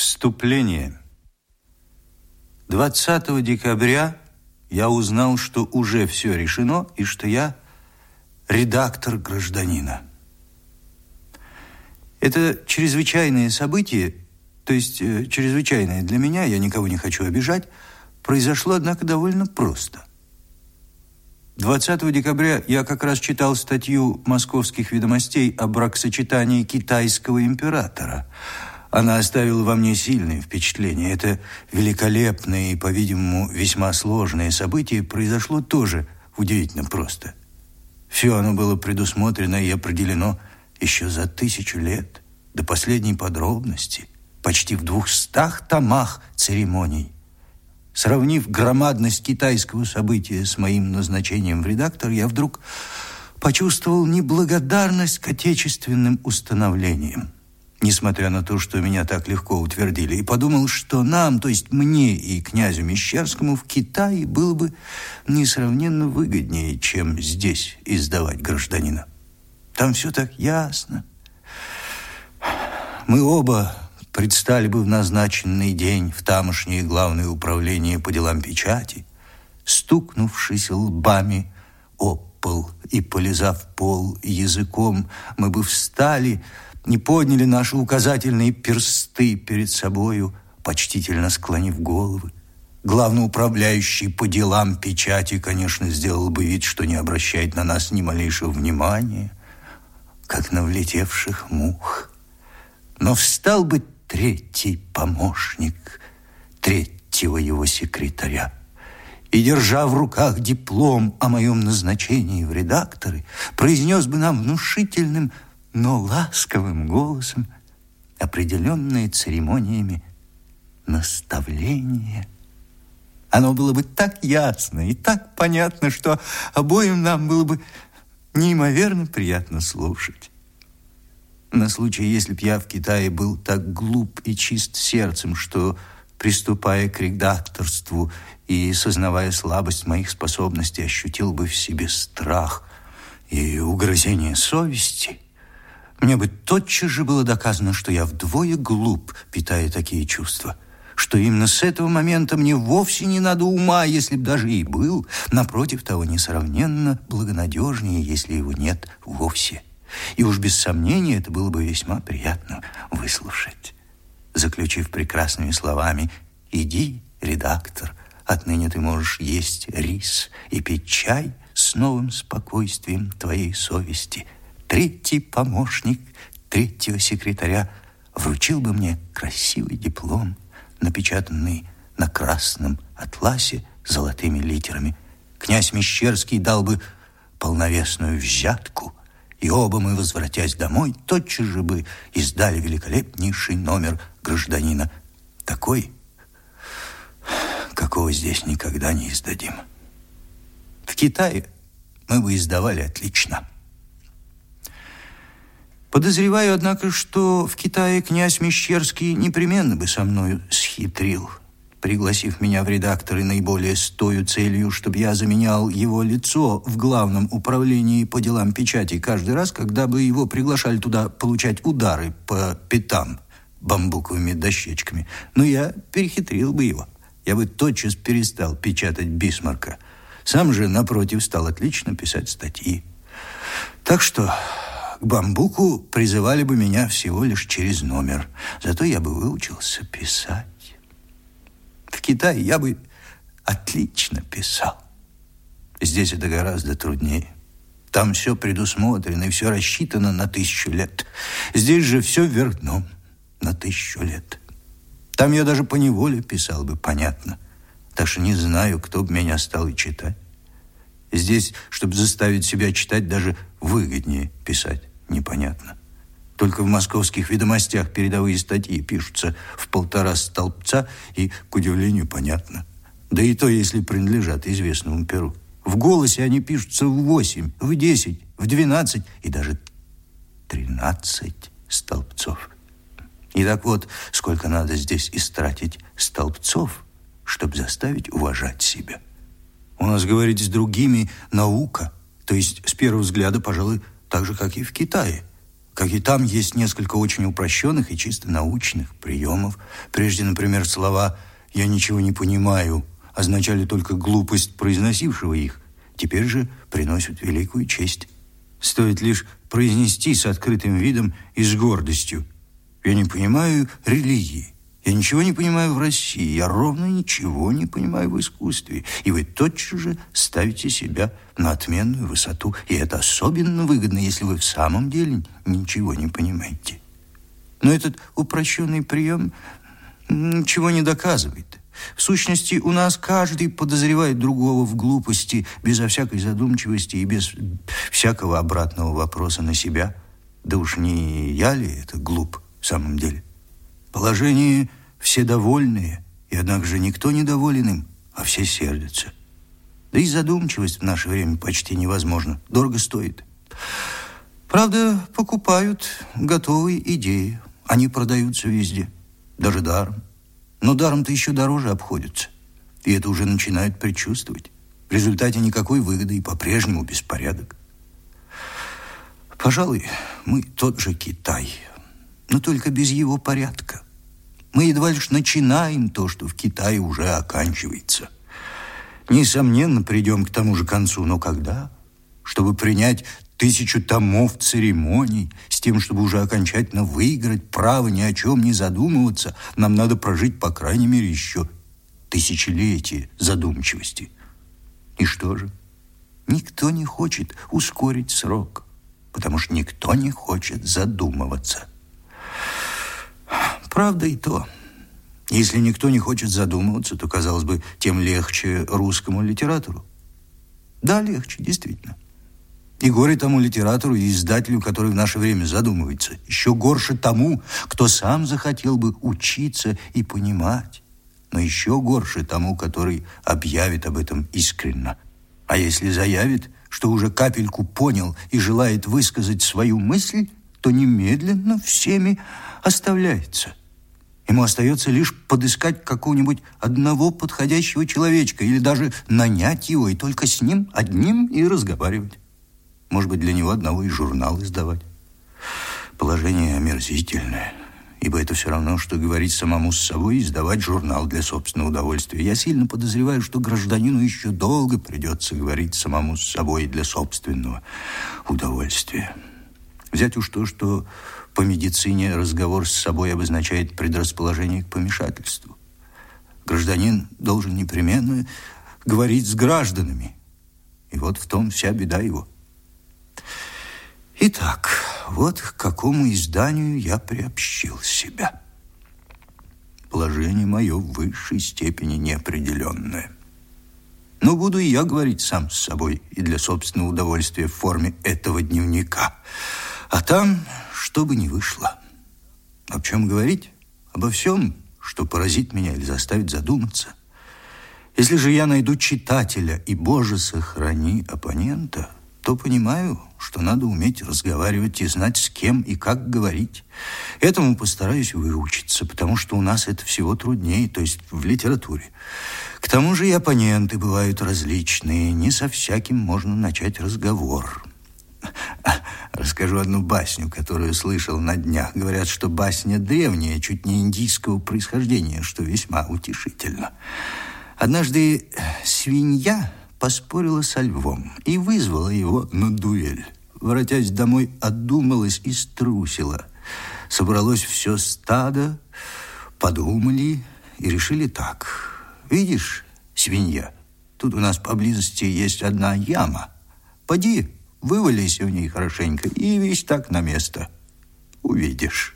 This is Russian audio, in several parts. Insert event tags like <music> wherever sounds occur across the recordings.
Вступление. 20 декабря я узнал, что уже все решено и что я редактор гражданина. Это чрезвычайное событие, то есть э, чрезвычайное для меня, я никого не хочу обижать, произошло, однако, довольно просто. 20 декабря я как раз читал статью московских ведомостей о бракосочетании китайского императора – она оставила во мне сильное впечатление. Это великолепное и, по-видимому, весьма сложное событие произошло тоже удивительно просто. Все оно было предусмотрено и определено еще за тысячу лет, до последней подробности, почти в двухстах томах церемоний. Сравнив громадность китайского события с моим назначением в редактор, я вдруг почувствовал неблагодарность к отечественным установлениям несмотря на то, что меня так легко утвердили, и подумал, что нам, то есть мне и князю Мещерскому в Китае было бы несравненно выгоднее, чем здесь издавать гражданина. Там все так ясно. Мы оба предстали бы в назначенный день в тамошнее главное управление по делам печати, стукнувшись лбами об пол и полизав пол языком, мы бы встали, не подняли наши указательные персты перед собою, почтительно склонив головы. Главноуправляющий по делам печати, конечно, сделал бы вид, что не обращает на нас ни малейшего внимания, как на влетевших мух. Но встал бы третий помощник третьего его секретаря и, держа в руках диплом о моем назначении в редакторы, произнес бы нам внушительным но ласковым голосом, определенные церемониями наставления. Оно было бы так ясно и так понятно, что обоим нам было бы неимоверно приятно слушать. На случай, если б я в Китае был так глуп и чист сердцем, что, приступая к редакторству и сознавая слабость моих способностей, ощутил бы в себе страх и угрызение совести – мне бы тотчас же было доказано, что я вдвое глуп, питая такие чувства, что именно с этого момента мне вовсе не надо ума, если б даже и был, напротив того, несравненно благонадежнее, если его нет вовсе. И уж без сомнения это было бы весьма приятно выслушать. Заключив прекрасными словами «Иди, редактор, отныне ты можешь есть рис и пить чай с новым спокойствием твоей совести», третий помощник третьего секретаря вручил бы мне красивый диплом, напечатанный на красном атласе золотыми литерами. Князь Мещерский дал бы полновесную взятку, и оба мы, возвратясь домой, тотчас же бы издали великолепнейший номер гражданина. Такой, какого здесь никогда не издадим. В Китае мы бы издавали отлично. Подозреваю, однако, что в Китае князь Мещерский непременно бы со мною схитрил, пригласив меня в редакторы наиболее с той целью, чтобы я заменял его лицо в главном управлении по делам печати каждый раз, когда бы его приглашали туда получать удары по пятам бамбуковыми дощечками. Но я перехитрил бы его. Я бы тотчас перестал печатать Бисмарка. Сам же, напротив, стал отлично писать статьи. Так что к бамбуку призывали бы меня всего лишь через номер. Зато я бы выучился писать. В Китае я бы отлично писал. Здесь это гораздо труднее. Там все предусмотрено и все рассчитано на тысячу лет. Здесь же все вверх дном на тысячу лет. Там я даже по неволе писал бы, понятно. Так что не знаю, кто бы меня стал читать. Здесь, чтобы заставить себя читать, даже выгоднее писать непонятно. Только в московских ведомостях передовые статьи пишутся в полтора столбца и, к удивлению, понятно. Да и то, если принадлежат известному перу. В голосе они пишутся в восемь, в десять, в двенадцать и даже тринадцать столбцов. И так вот, сколько надо здесь истратить столбцов, чтобы заставить уважать себя. У нас, говорить с другими, наука, то есть, с первого взгляда, пожалуй, так же, как и в Китае. как и там есть несколько очень упрощенных и чисто научных приемов. Прежде, например, слова «я ничего не понимаю» означали только глупость произносившего их. Теперь же приносят великую честь. Стоит лишь произнести с открытым видом и с гордостью. Я не понимаю религии. Я ничего не понимаю в России, я ровно ничего не понимаю в искусстве. И вы тотчас же ставите себя на отменную высоту. И это особенно выгодно, если вы в самом деле ничего не понимаете. Но этот упрощенный прием ничего не доказывает. В сущности, у нас каждый подозревает другого в глупости, безо всякой задумчивости и без всякого обратного вопроса на себя. Да уж не я ли это глуп в самом деле? Положение все довольные, и однако же никто не доволен им, а все сердятся. Да и задумчивость в наше время почти невозможна, дорого стоит. Правда, покупают готовые идеи, они продаются везде, даже даром. Но даром-то еще дороже обходятся, и это уже начинают предчувствовать. В результате никакой выгоды и по-прежнему беспорядок. Пожалуй, мы тот же Китай – но только без его порядка. Мы едва лишь начинаем то, что в Китае уже оканчивается. Несомненно, придем к тому же концу, но когда? Чтобы принять тысячу томов церемоний, с тем, чтобы уже окончательно выиграть право ни о чем не задумываться, нам надо прожить, по крайней мере, еще тысячелетие задумчивости. И что же? Никто не хочет ускорить срок, потому что никто не хочет задумываться. Правда и то. Если никто не хочет задумываться, то, казалось бы, тем легче русскому литератору. Да, легче, действительно. И горе тому литератору и издателю, который в наше время задумывается. Еще горше тому, кто сам захотел бы учиться и понимать. Но еще горше тому, который объявит об этом искренно. А если заявит, что уже капельку понял и желает высказать свою мысль, то немедленно всеми оставляется. Ему остается лишь подыскать какого-нибудь одного подходящего человечка или даже нанять его и только с ним одним и разговаривать. Может быть, для него одного и журнал издавать. Положение омерзительное, ибо это все равно, что говорить самому с собой и издавать журнал для собственного удовольствия. Я сильно подозреваю, что гражданину еще долго придется говорить самому с собой для собственного удовольствия. Взять уж то, что по медицине разговор с собой обозначает предрасположение к помешательству. Гражданин должен непременно говорить с гражданами. И вот в том вся беда его. Итак, вот к какому изданию я приобщил себя. Положение мое в высшей степени неопределенное. Но буду и я говорить сам с собой и для собственного удовольствия в форме этого дневника. А там что бы ни вышло. О чем говорить? Обо всем, что поразит меня или заставит задуматься. Если же я найду читателя и, Боже, сохрани оппонента, то понимаю, что надо уметь разговаривать и знать, с кем и как говорить. Этому постараюсь выучиться, потому что у нас это всего труднее, то есть в литературе. К тому же и оппоненты бывают различные, не со всяким можно начать разговор. Расскажу одну басню, которую слышал на днях. Говорят, что басня древняя, чуть не индийского происхождения, что весьма утешительно. Однажды свинья поспорила со львом и вызвала его на дуэль. Воротясь домой, отдумалась и струсила. Собралось все стадо, подумали и решили так. Видишь, свинья, тут у нас поблизости есть одна яма. Поди, Вывались в ней хорошенько и весь так на место. Увидишь.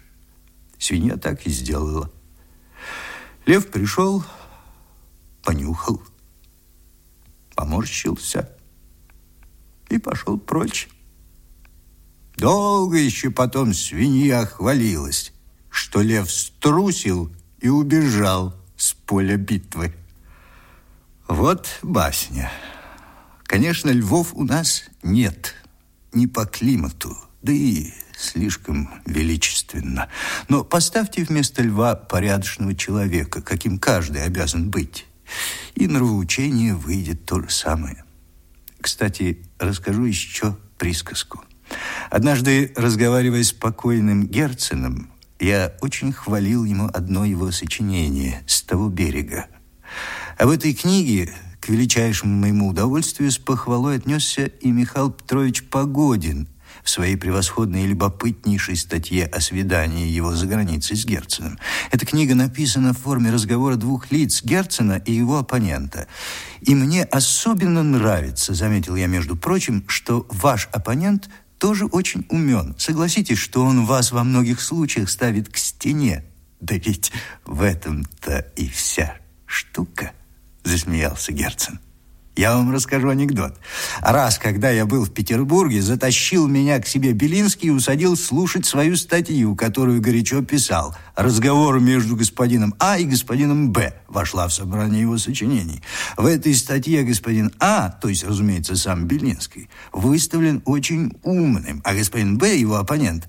Свинья так и сделала. Лев пришел, понюхал, поморщился и пошел прочь. Долго еще потом свинья хвалилась, что лев струсил и убежал с поля битвы. Вот басня. Конечно, львов у нас нет, не по климату, да и слишком величественно. Но поставьте вместо льва порядочного человека, каким каждый обязан быть, и нравоучение выйдет то же самое. Кстати, расскажу еще присказку. Однажды, разговаривая с покойным Герценом, я очень хвалил ему одно его сочинение «С того берега». А в этой книге, к величайшему моему удовольствию, с похвалой отнесся и Михаил Петрович Погодин в своей превосходной и любопытнейшей статье о свидании его за границей с Герценом. Эта книга написана в форме разговора двух лиц, Герцена и его оппонента. И мне особенно нравится, заметил я, между прочим, что ваш оппонент – тоже очень умен. Согласитесь, что он вас во многих случаях ставит к стене. Да ведь в этом-то и вся штука, засмеялся Герцен. Я вам расскажу анекдот. Раз, когда я был в Петербурге, затащил меня к себе Белинский и усадил слушать свою статью, которую горячо писал. Разговор между господином А и господином Б вошла в собрание его сочинений. В этой статье господин А, то есть, разумеется, сам Белинский, выставлен очень умным, а господин Б, его оппонент,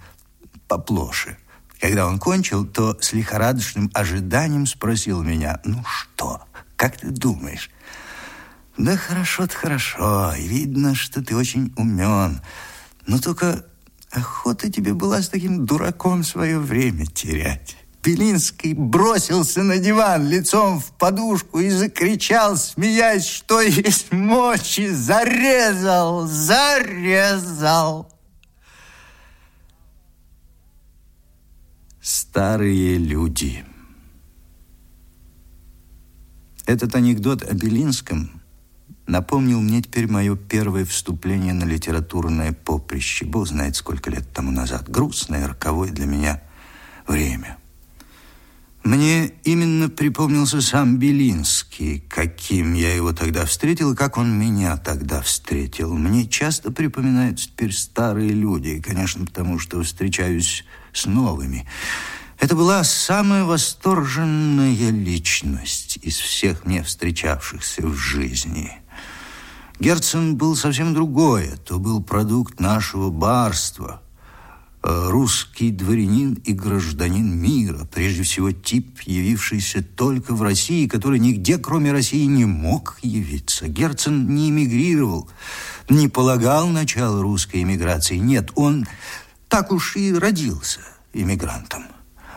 поплоше. Когда он кончил, то с лихорадочным ожиданием спросил меня, «Ну что, как ты думаешь?» Да хорошо-то хорошо, видно, что ты очень умен. Но только охота тебе была с таким дураком свое время терять. Белинский бросился на диван лицом в подушку и закричал, смеясь, что есть мочи, зарезал, зарезал. Старые люди. Этот анекдот о Белинском напомнил мне теперь мое первое вступление на литературное поприще. Бог знает, сколько лет тому назад. Грустное, роковое для меня время. Мне именно припомнился сам Белинский, каким я его тогда встретил, и как он меня тогда встретил. Мне часто припоминаются теперь старые люди, конечно, потому что встречаюсь с новыми. Это была самая восторженная личность из всех мне встречавшихся в жизни – Герцен был совсем другое. То был продукт нашего барства. Э, русский дворянин и гражданин мира. Прежде всего, тип, явившийся только в России, который нигде, кроме России, не мог явиться. Герцен не эмигрировал, не полагал начало русской эмиграции. Нет, он так уж и родился эмигрантом.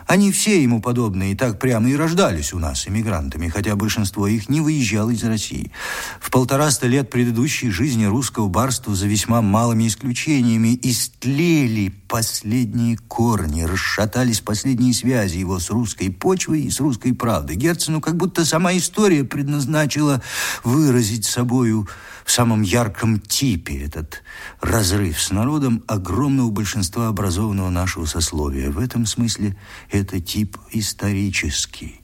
Они все ему подобные, так прямо и рождались у нас эмигрантами, хотя большинство их не выезжало из России. В полтораста лет предыдущей жизни русского барства за весьма малыми исключениями истлели последние корни, расшатались последние связи его с русской почвой и с русской правдой. Герцену как будто сама история предназначила выразить собою в самом ярком типе этот разрыв с народом огромного большинства образованного нашего сословия. В этом смысле тип исторический.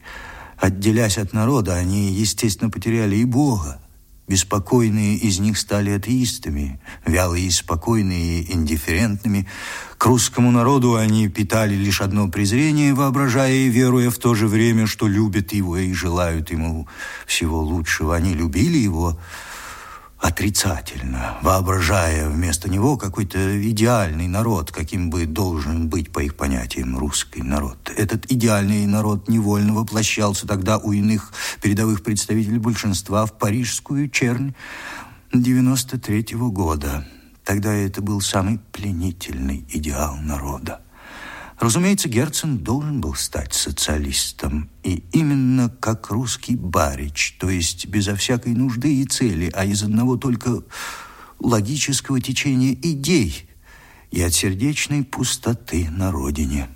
Отделясь от народа, они, естественно, потеряли и Бога. Беспокойные из них стали атеистами, вялые и спокойные, индифферентными. К русскому народу они питали лишь одно презрение, воображая и веруя в то же время, что любят его и желают ему всего лучшего. Они любили его, отрицательно, воображая вместо него какой-то идеальный народ, каким бы должен быть, по их понятиям, русский народ. Этот идеальный народ невольно воплощался тогда у иных передовых представителей большинства в парижскую чернь 93 -го года. Тогда это был самый пленительный идеал народа. Разумеется, Герцен должен был стать социалистом, и именно как русский барич, то есть безо всякой нужды и цели, а из одного только логического течения идей и от сердечной пустоты на родине.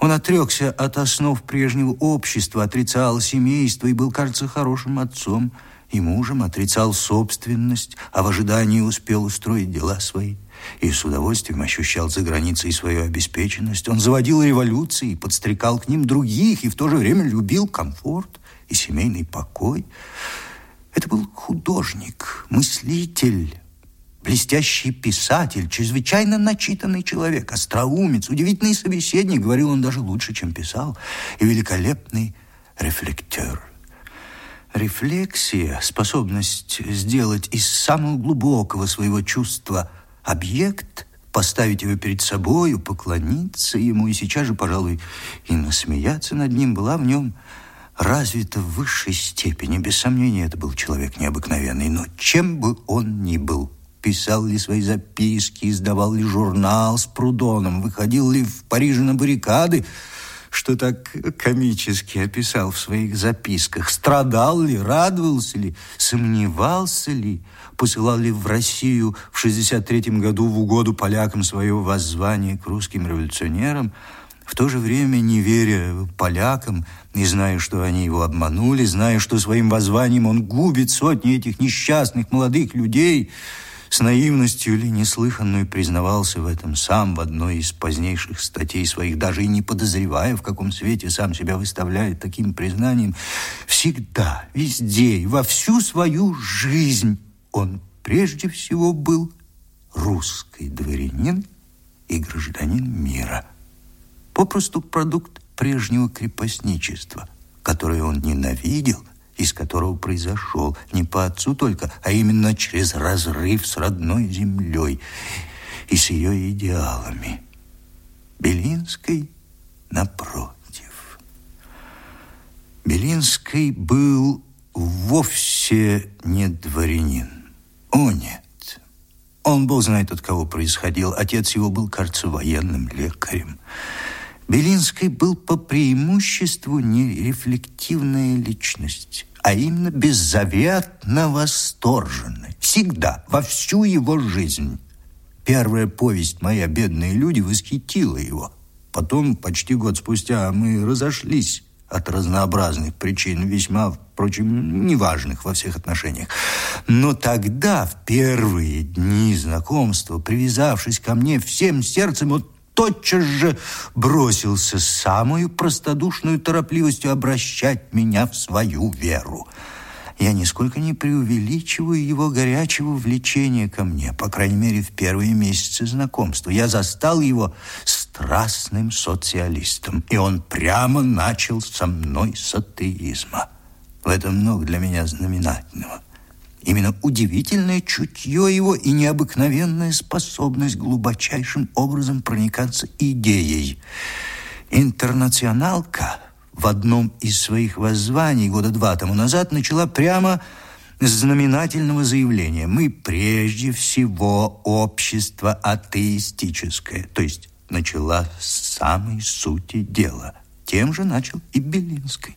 Он отрекся от основ прежнего общества, отрицал семейство и был, кажется, хорошим отцом и мужем, отрицал собственность, а в ожидании успел устроить дела свои – и с удовольствием ощущал за границей свою обеспеченность. Он заводил революции, подстрекал к ним других и в то же время любил комфорт и семейный покой. Это был художник, мыслитель, блестящий писатель, чрезвычайно начитанный человек, остроумец, удивительный собеседник, говорил он даже лучше, чем писал, и великолепный рефлектер. Рефлексия, способность сделать из самого глубокого своего чувства – объект, поставить его перед собою, поклониться ему и сейчас же, пожалуй, и насмеяться над ним была в нем развита в высшей степени. Без сомнения, это был человек необыкновенный, но чем бы он ни был, писал ли свои записки, издавал ли журнал с Прудоном, выходил ли в Париже на баррикады, что так комически описал в своих записках. Страдал ли, радовался ли, сомневался ли, посылал ли в Россию в 63-м году в угоду полякам свое воззвание к русским революционерам, в то же время не веря полякам, не зная, что они его обманули, зная, что своим воззванием он губит сотни этих несчастных молодых людей – с наивностью или неслыханную признавался в этом сам в одной из позднейших статей своих, даже и не подозревая, в каком свете сам себя выставляет таким признанием, всегда, везде и во всю свою жизнь он прежде всего был русский дворянин и гражданин мира. Попросту продукт прежнего крепостничества, которое он ненавидел из которого произошел не по отцу только, а именно через разрыв с родной землей и с ее идеалами. Белинский напротив. Белинский был вовсе не дворянин. О, нет. Он, бог знает, от кого происходил. Отец его был, кажется, военным лекарем. Белинский был по преимуществу нерефлективная личность а именно беззаветно восторженный. Всегда, во всю его жизнь. Первая повесть «Моя бедные люди» восхитила его. Потом, почти год спустя, мы разошлись от разнообразных причин, весьма, впрочем, неважных во всех отношениях. Но тогда, в первые дни знакомства, привязавшись ко мне всем сердцем, вот тотчас же бросился с самой простодушной торопливостью обращать меня в свою веру. Я нисколько не преувеличиваю его горячего влечения ко мне, по крайней мере, в первые месяцы знакомства. Я застал его страстным социалистом, и он прямо начал со мной с атеизма. В этом много для меня знаменательного. Именно удивительное чутье его и необыкновенная способность глубочайшим образом проникаться идеей. Интернационалка в одном из своих воззваний года два тому назад начала прямо с знаменательного заявления. Мы прежде всего общество атеистическое, то есть начала с самой сути дела. Тем же начал и Белинский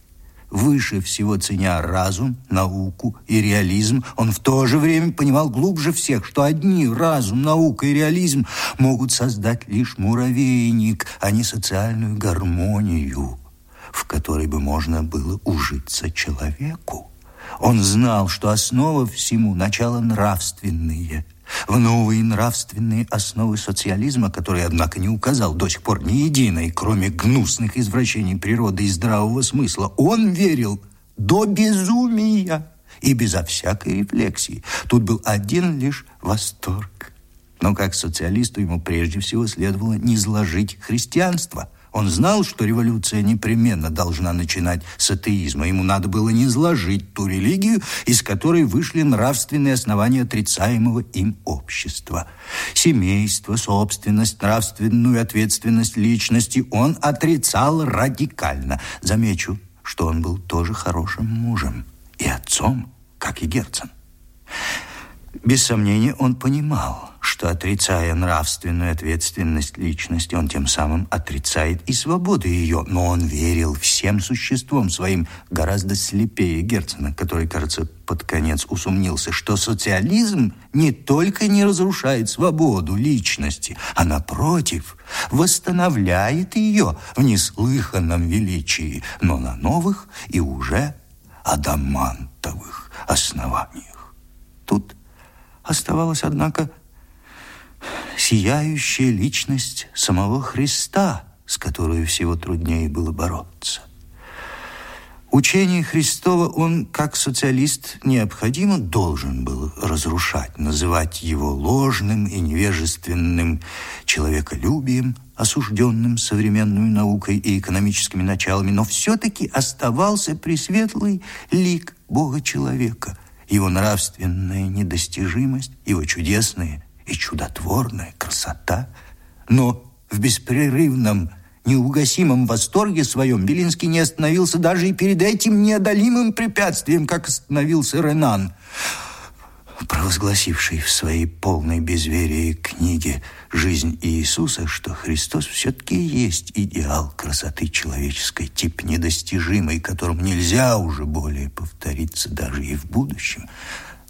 выше всего ценя разум, науку и реализм, он в то же время понимал глубже всех, что одни разум, наука и реализм могут создать лишь муравейник, а не социальную гармонию, в которой бы можно было ужиться человеку. Он знал, что основа всему – начало нравственные, в новые нравственные основы социализма, которые, однако, не указал до сих пор ни единой, кроме гнусных извращений природы и здравого смысла, он верил до безумия и безо всякой рефлексии. Тут был один лишь восторг. Но как социалисту ему прежде всего следовало не изложить христианство – он знал, что революция непременно должна начинать с атеизма. Ему надо было не изложить ту религию, из которой вышли нравственные основания отрицаемого им общества. Семейство, собственность, нравственную ответственность личности он отрицал радикально. Замечу, что он был тоже хорошим мужем и отцом, как и Герцен. Без сомнения, он понимал, что, отрицая нравственную ответственность личности, он тем самым отрицает и свободу ее. Но он верил всем существом своим гораздо слепее Герцена, который, кажется, под конец усомнился, что социализм не только не разрушает свободу личности, а, напротив, восстанавливает ее в неслыханном величии, но на новых и уже адамантовых основаниях. Тут оставалось, однако, сияющая личность самого Христа, с которой всего труднее было бороться. Учение Христова он, как социалист, необходимо должен был разрушать, называть его ложным и невежественным человеколюбием, осужденным современной наукой и экономическими началами, но все-таки оставался пресветлый лик Бога-человека, его нравственная недостижимость, его чудесные и чудотворная красота. Но в беспрерывном, неугасимом восторге своем Белинский не остановился даже и перед этим неодолимым препятствием, как остановился Ренан. Провозгласивший в своей полной безверии книге «Жизнь Иисуса», что Христос все-таки есть идеал красоты человеческой, тип недостижимый, которым нельзя уже более повториться даже и в будущем.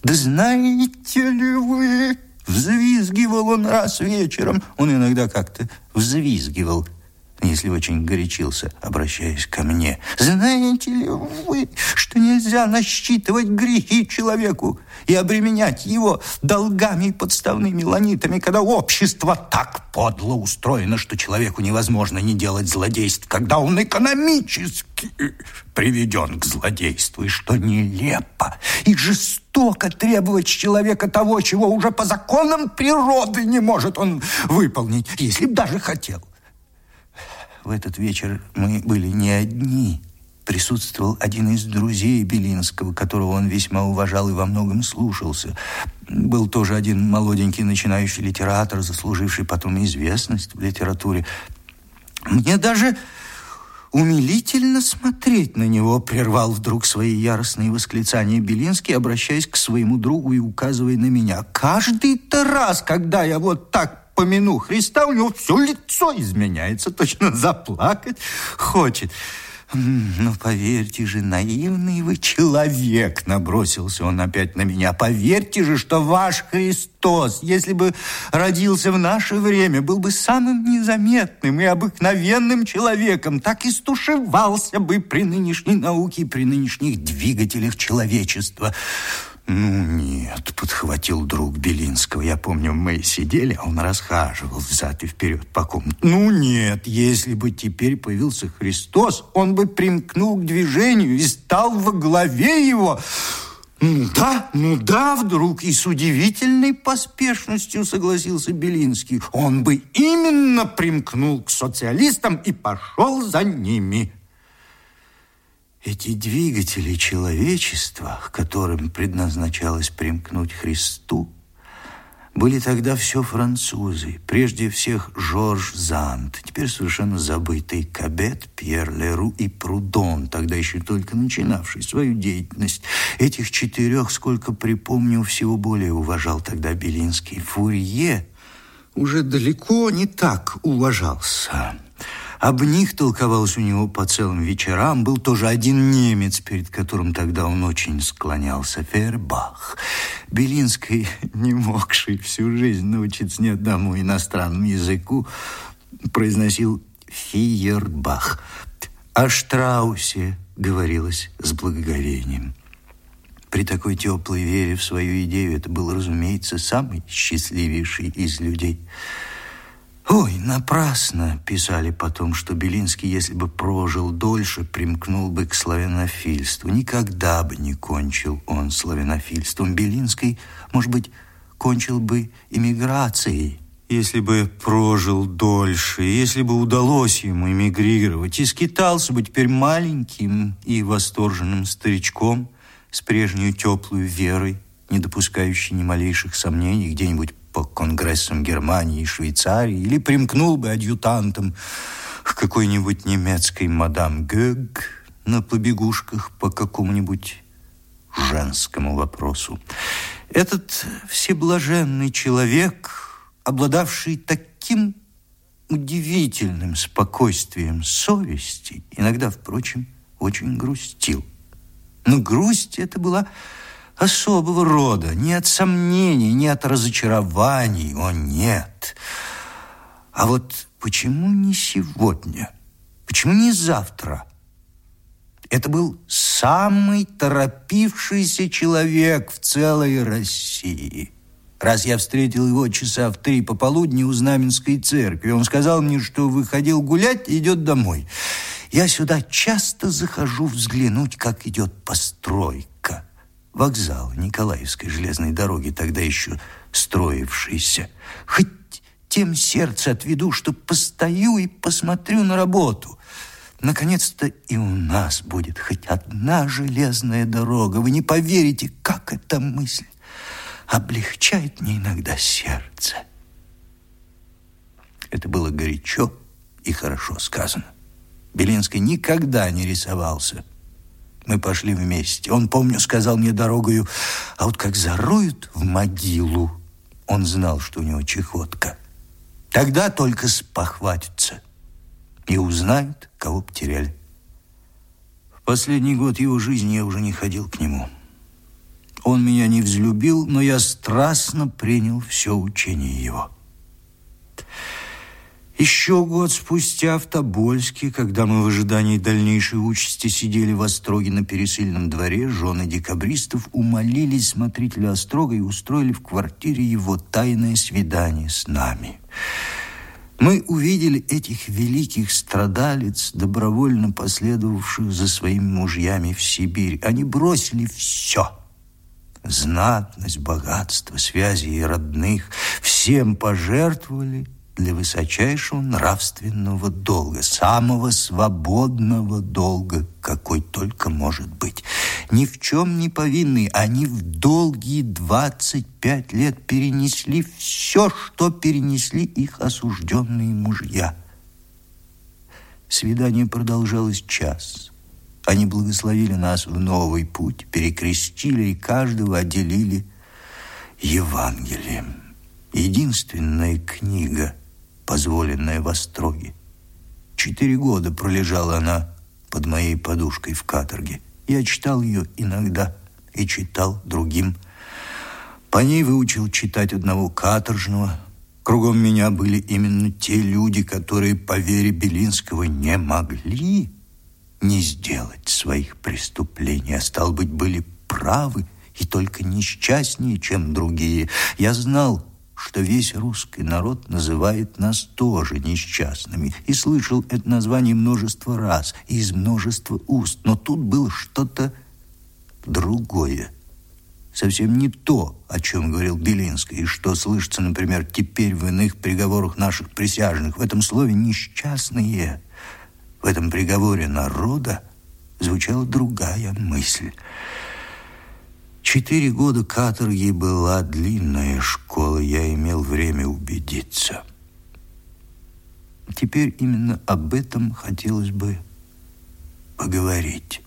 «Да знаете ли вы...» Взвизгивал он раз вечером. Он иногда как-то взвизгивал если очень горячился, обращаясь ко мне. «Знаете ли вы, что нельзя насчитывать грехи человеку и обременять его долгами и подставными ланитами, когда общество так подло устроено, что человеку невозможно не делать злодейств, когда он экономически приведен к злодейству, и что нелепо и жестоко требовать с человека того, чего уже по законам природы не может он выполнить, если б даже хотел». В этот вечер мы были не одни. Присутствовал один из друзей Белинского, которого он весьма уважал и во многом слушался. Был тоже один молоденький начинающий литератор, заслуживший потом известность в литературе. Мне даже умилительно смотреть на него, прервал вдруг свои яростные восклицания Белинский, обращаясь к своему другу и указывая на меня. Каждый-то раз, когда я вот так помяну Христа, у него все лицо изменяется, точно заплакать хочет. «Ну, поверьте же, наивный вы человек!» Набросился он опять на меня. «Поверьте же, что ваш Христос, если бы родился в наше время, был бы самым незаметным и обыкновенным человеком, так и стушевался бы при нынешней науке и при нынешних двигателях человечества». «Ну нет», — подхватил друг Белинского. Я помню, мы сидели, а он расхаживал взад и вперед по комнате. «Ну нет, если бы теперь появился Христос, он бы примкнул к движению и стал во главе его». «Ну да, ну да, вдруг и с удивительной поспешностью согласился Белинский. Он бы именно примкнул к социалистам и пошел за ними». Эти двигатели человечества, к которым предназначалось примкнуть Христу, были тогда все французы, прежде всех Жорж Зант, теперь совершенно забытый Кабет, Пьер Леру и Прудон, тогда еще только начинавший свою деятельность. Этих четырех, сколько припомню, всего более уважал тогда Белинский. Фурье уже далеко не так уважался. Об них толковалось у него по целым вечерам. Был тоже один немец, перед которым тогда он очень склонялся, Фербах. Белинский, <laughs> не могший всю жизнь научиться ни одному иностранному языку, произносил Фиербах. О Штраусе говорилось с благоговением. При такой теплой вере в свою идею это был, разумеется, самый счастливейший из людей – Ой, напрасно писали потом, что Белинский, если бы прожил дольше, примкнул бы к славянофильству. Никогда бы не кончил он славянофильством. Белинский, может быть, кончил бы эмиграцией, если бы прожил дольше, если бы удалось ему эмигрировать, и скитался бы теперь маленьким и восторженным старичком с прежней теплой верой, не допускающей ни малейших сомнений где-нибудь по конгрессам Германии и Швейцарии или примкнул бы адъютантом к какой-нибудь немецкой мадам Гёг на побегушках по какому-нибудь женскому вопросу. Этот всеблаженный человек, обладавший таким удивительным спокойствием совести, иногда, впрочем, очень грустил. Но грусть это была особого рода, не от сомнений, не от разочарований, о нет. А вот почему не сегодня? Почему не завтра? Это был самый торопившийся человек в целой России. Раз я встретил его часа в три пополудни у Знаменской церкви, он сказал мне, что выходил гулять идет домой. Я сюда часто захожу взглянуть, как идет постройка вокзал Николаевской железной дороги, тогда еще строившийся. Хоть тем сердце отведу, что постою и посмотрю на работу. Наконец-то и у нас будет хоть одна железная дорога. Вы не поверите, как эта мысль облегчает мне иногда сердце. Это было горячо и хорошо сказано. Белинский никогда не рисовался мы пошли вместе. Он, помню, сказал мне дорогою, а вот как зароют в могилу, он знал, что у него чехотка. Тогда только спохватится и узнают, кого потеряли. В последний год его жизни я уже не ходил к нему. Он меня не взлюбил, но я страстно принял все учение его. Еще год спустя в Тобольске, когда мы в ожидании дальнейшей участи сидели в Остроге на пересыльном дворе, жены декабристов умолились смотрителя Острога и устроили в квартире его тайное свидание с нами. Мы увидели этих великих страдалец, добровольно последовавших за своими мужьями в Сибирь. Они бросили все – знатность, богатство, связи и родных, всем пожертвовали – для высочайшего нравственного долга, самого свободного долга, какой только может быть. Ни в чем не повинные, они в долгие 25 лет перенесли все, что перенесли их осужденные мужья. Свидание продолжалось час. Они благословили нас в новый путь, перекрестили и каждого отделили Евангелием. Единственная книга – позволенное в Остроге. Четыре года пролежала она под моей подушкой в каторге. Я читал ее иногда и читал другим. По ней выучил читать одного каторжного. Кругом меня были именно те люди, которые по вере Белинского не могли не сделать своих преступлений, а стал быть, были правы и только несчастнее, чем другие. Я знал, что весь русский народ называет нас тоже несчастными. И слышал это название множество раз, из множества уст. Но тут было что-то другое. Совсем не то, о чем говорил Белинский, и что слышится, например, теперь в иных приговорах наших присяжных. В этом слове «несчастные», в этом приговоре народа звучала другая мысль – Четыре года каторги была длинная школа, я имел время убедиться. Теперь именно об этом хотелось бы поговорить.